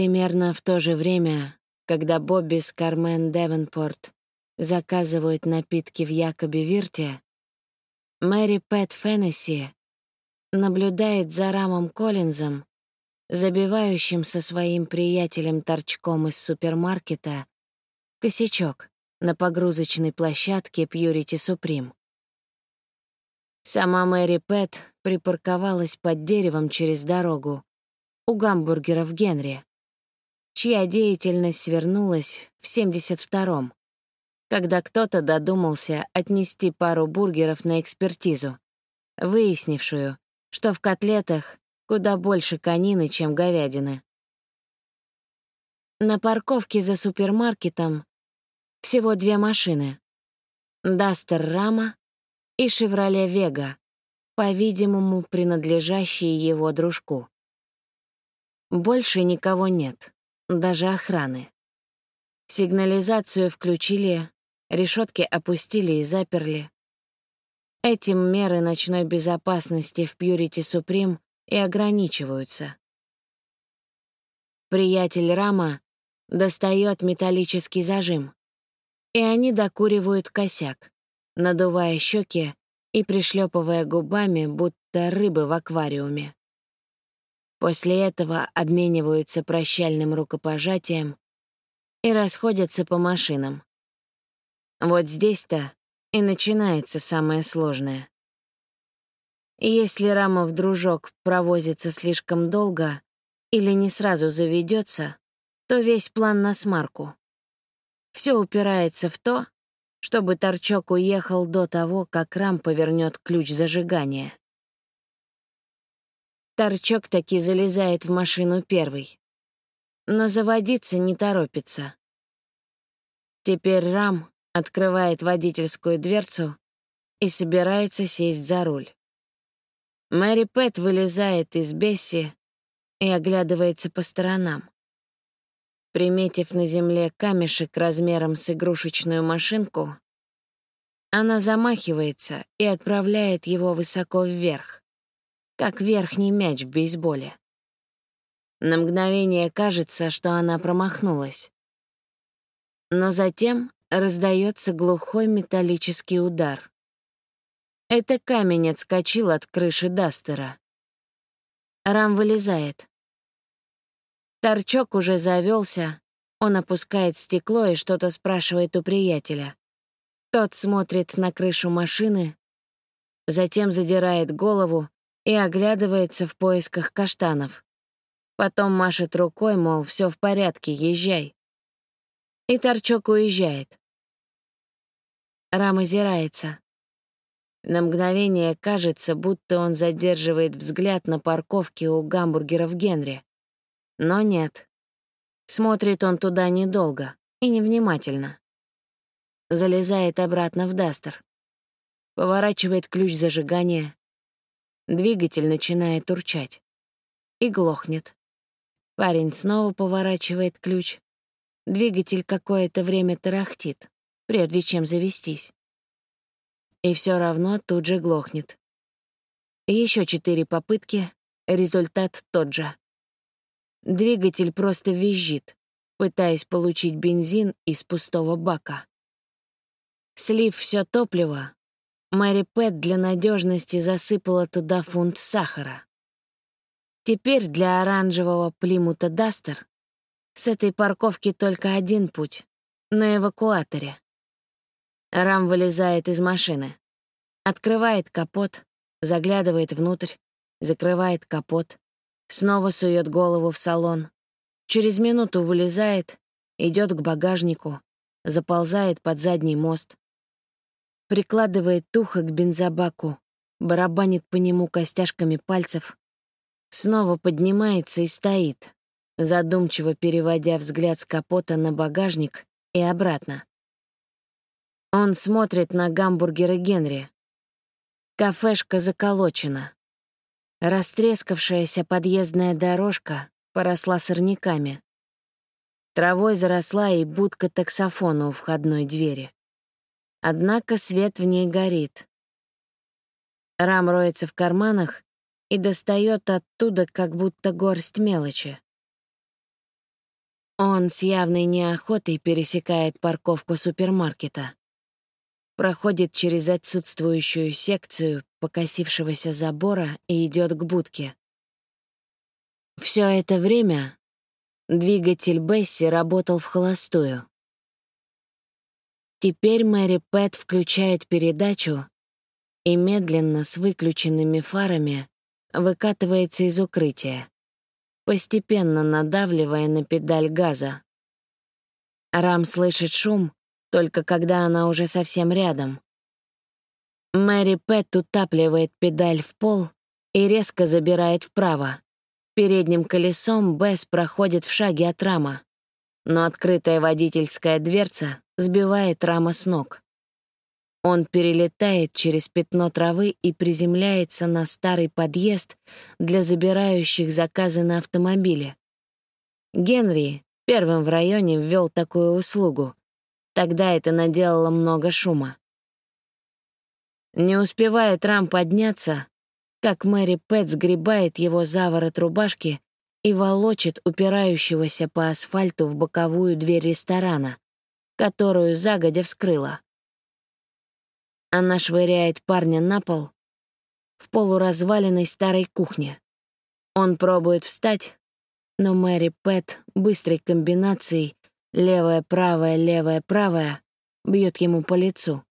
Примерно в то же время, когда Бобби с Кармен Девенпорт заказывают напитки в Якобе Вирте, Мэри Пэт Феннесси наблюдает за Рамом Коллинзом, забивающим со своим приятелем-торчком из супермаркета косячок на погрузочной площадке Purity Supreme. Сама Мэри Пэт припарковалась под деревом через дорогу у гамбургеров Генри, чья деятельность свернулась в 72-м, когда кто-то додумался отнести пару бургеров на экспертизу, выяснившую, что в котлетах куда больше конины, чем говядины. На парковке за супермаркетом всего две машины — «Дастер Рама» и «Шевроле Вега», по-видимому, принадлежащие его дружку. Больше никого нет, даже охраны. Сигнализацию включили, решетки опустили и заперли. Этим меры ночной безопасности в Purity Supreme и ограничиваются. Приятель Рама достает металлический зажим, и они докуривают косяк, надувая щеки и пришлепывая губами, будто рыбы в аквариуме. После этого обмениваются прощальным рукопожатием и расходятся по машинам. Вот здесь-то и начинается самое сложное. Если Рамов дружок провозится слишком долго или не сразу заведется, то весь план на смарку. Все упирается в то, чтобы торчок уехал до того, как Рам повернет ключ зажигания. Торчок таки залезает в машину первый. Но заводиться не торопится. Теперь Рам открывает водительскую дверцу и собирается сесть за руль. Мэри Пэт вылезает из Бесси и оглядывается по сторонам. Приметив на земле камешек размером с игрушечную машинку, она замахивается и отправляет его высоко вверх, как верхний мяч в бейсболе. На мгновение кажется, что она промахнулась. Но затем раздается глухой металлический удар. Это камень отскочил от крыши Дастера. Рам вылезает. Торчок уже завелся. Он опускает стекло и что-то спрашивает у приятеля. Тот смотрит на крышу машины, затем задирает голову и оглядывается в поисках каштанов. Потом машет рукой, мол, все в порядке, езжай. И торчок уезжает. Рам озирается. На мгновение кажется, будто он задерживает взгляд на парковке у гамбургеров Генри. Но нет. Смотрит он туда недолго и невнимательно. Залезает обратно в Дастер. Поворачивает ключ зажигания. Двигатель начинает урчать. И глохнет. Парень снова поворачивает ключ. Двигатель какое-то время тарахтит, прежде чем завестись. И все равно тут же глохнет. Еще четыре попытки, результат тот же. Двигатель просто визжит, пытаясь получить бензин из пустого бака. Слив все топливо, Мэри Пэт для надежности засыпала туда фунт сахара. Теперь для оранжевого Плимута Дастер с этой парковки только один путь — на эвакуаторе. Рам вылезает из машины, открывает капот, заглядывает внутрь, закрывает капот, Снова сует голову в салон. Через минуту вылезает, идет к багажнику, заползает под задний мост. Прикладывает тухо к бензобаку, барабанит по нему костяшками пальцев. Снова поднимается и стоит, задумчиво переводя взгляд с капота на багажник и обратно. Он смотрит на гамбургеры Генри. Кафешка заколочена. Растрескавшаяся подъездная дорожка поросла сорняками. Травой заросла и будка таксофона у входной двери. Однако свет в ней горит. Рам роется в карманах и достает оттуда как будто горсть мелочи. Он с явной неохотой пересекает парковку супермаркета. Проходит через отсутствующую секцию покосившегося забора и идет к будке. Все это время двигатель Бесси работал в холостую. Теперь Мэри Пэт включает передачу и медленно с выключенными фарами выкатывается из укрытия, постепенно надавливая на педаль газа. Рам слышит шум, только когда она уже совсем рядом. Мэри Пэт утапливает педаль в пол и резко забирает вправо. Передним колесом Бесс проходит в шаге от рама, но открытая водительская дверца сбивает рама с ног. Он перелетает через пятно травы и приземляется на старый подъезд для забирающих заказы на автомобиле. Генри первым в районе ввел такую услугу. Тогда это наделало много шума. Не успевает Рам подняться, как Мэри Пэт сгребает его за ворот рубашки и волочит упирающегося по асфальту в боковую дверь ресторана, которую загодя вскрыла. Она швыряет парня на пол в полуразваленной старой кухне. Он пробует встать, но Мэри Пэт быстрой комбинацией левая-правая, левая-правая бьет ему по лицу,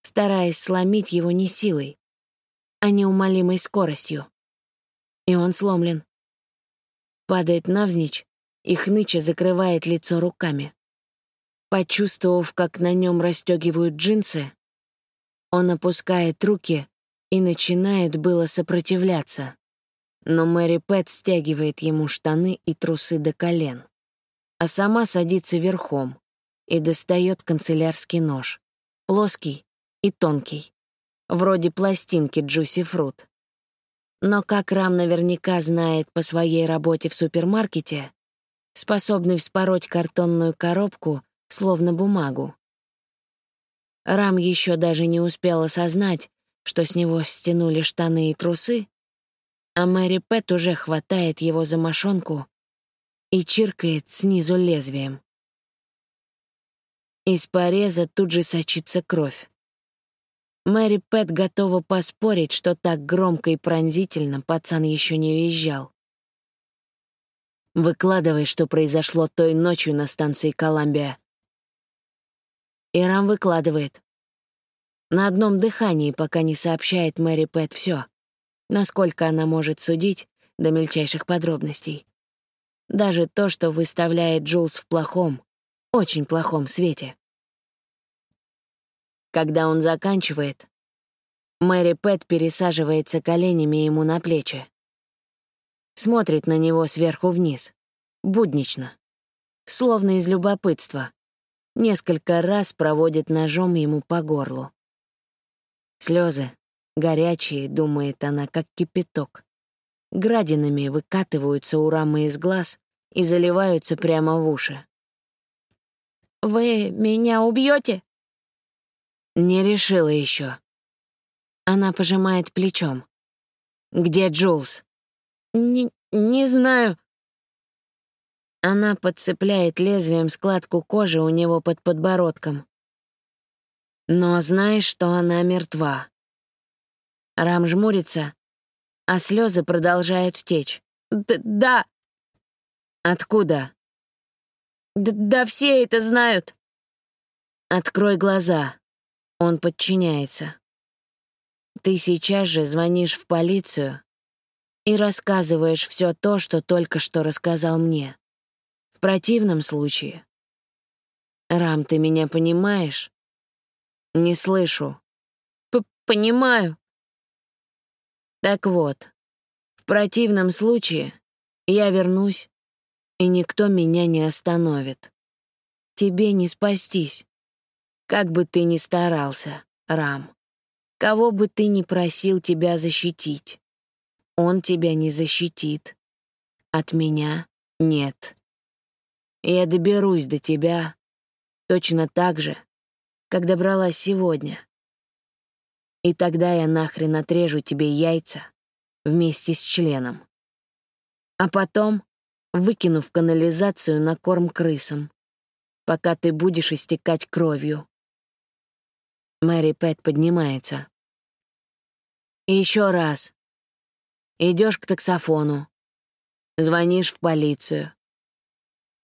стараясь сломить его не силой, а неумолимой скоростью. И он сломлен. Падает навзничь и хныча закрывает лицо руками. Почувствовав, как на нем расстегивают джинсы, он опускает руки и начинает было сопротивляться. Но Мэри Пэт стягивает ему штаны и трусы до колен, а сама садится верхом и достает канцелярский нож, плоский и тонкий, вроде пластинки Джуси Фрут. Но, как Рам наверняка знает по своей работе в супермаркете, способный вспороть картонную коробку, словно бумагу. Рам еще даже не успел осознать, что с него стянули штаны и трусы, а Мэри Пэт уже хватает его за мошонку и чиркает снизу лезвием. Из пореза тут же сочится кровь. Мэри Пэт готова поспорить, что так громко и пронзительно пацан еще не визжал. «Выкладывай, что произошло той ночью на станции Коламбия». Ирам выкладывает. На одном дыхании, пока не сообщает Мэри Пэт все, насколько она может судить до мельчайших подробностей. Даже то, что выставляет Джулс в плохом, очень плохом свете. Когда он заканчивает, Мэри Пэт пересаживается коленями ему на плечи. Смотрит на него сверху вниз, буднично, словно из любопытства. Несколько раз проводит ножом ему по горлу. Слезы, горячие, думает она, как кипяток. Градинами выкатываются у рамы из глаз и заливаются прямо в уши. «Вы меня убьете? Не решила еще. Она пожимает плечом. «Где Джулс?» «Не, не знаю». Она подцепляет лезвием складку кожи у него под подбородком. Но знаешь, что она мертва. Рам жмурится, а слезы продолжают течь. Д «Да». «Откуда?» Д «Да все это знают». «Открой глаза». Он подчиняется. Ты сейчас же звонишь в полицию и рассказываешь все то, что только что рассказал мне. В противном случае... Рам, ты меня понимаешь? Не слышу. П Понимаю. Так вот, в противном случае я вернусь, и никто меня не остановит. Тебе не спастись. Как бы ты ни старался, Рам. Кого бы ты ни просил тебя защитить, он тебя не защитит. От меня нет. Я доберусь до тебя точно так же, как добралась сегодня. И тогда я нахрен отрежу тебе яйца вместе с членом. А потом выкину в канализацию на корм крысам, пока ты будешь истекать кровью. Мэри Пэт поднимается. И еще раз. Идешь к таксофону, звонишь в полицию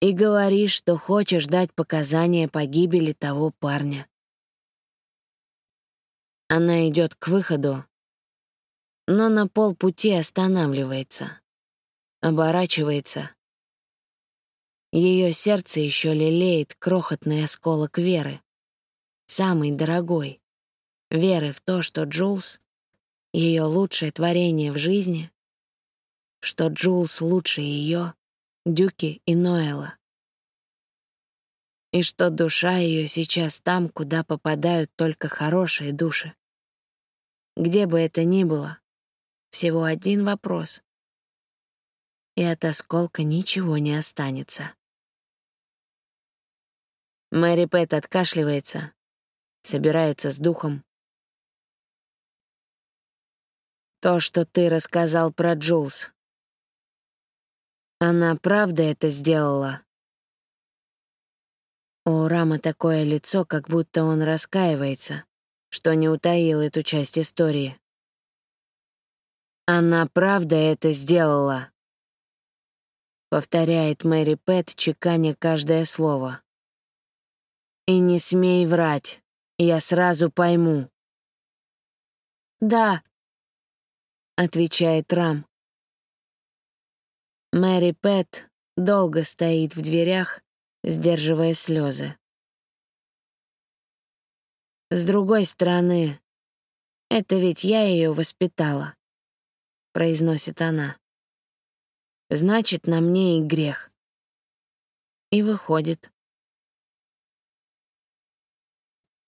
и говоришь, что хочешь дать показания по гибели того парня. Она идет к выходу, но на полпути останавливается, оборачивается. Ее сердце еще лелеет крохотный осколок веры, самый дорогой, веры в то, что Джулс — ее лучшее творение в жизни, что Джулс лучше ее, Дюки и Ноэла и что душа ее сейчас там, куда попадают только хорошие души. Где бы это ни было, всего один вопрос. И от осколка ничего не останется. Мэри Пэт откашливается, собирается с духом. То, что ты рассказал про Джулс. Она правда это сделала? У Рама такое лицо, как будто он раскаивается что не утаил эту часть истории. «Она правда это сделала», — повторяет Мэри Пэт, чеканя каждое слово. «И не смей врать, я сразу пойму». «Да», — отвечает Рам. Мэри Пэт долго стоит в дверях, сдерживая слезы. С другой стороны, это ведь я ее воспитала, произносит она. Значит, на мне и грех. И выходит,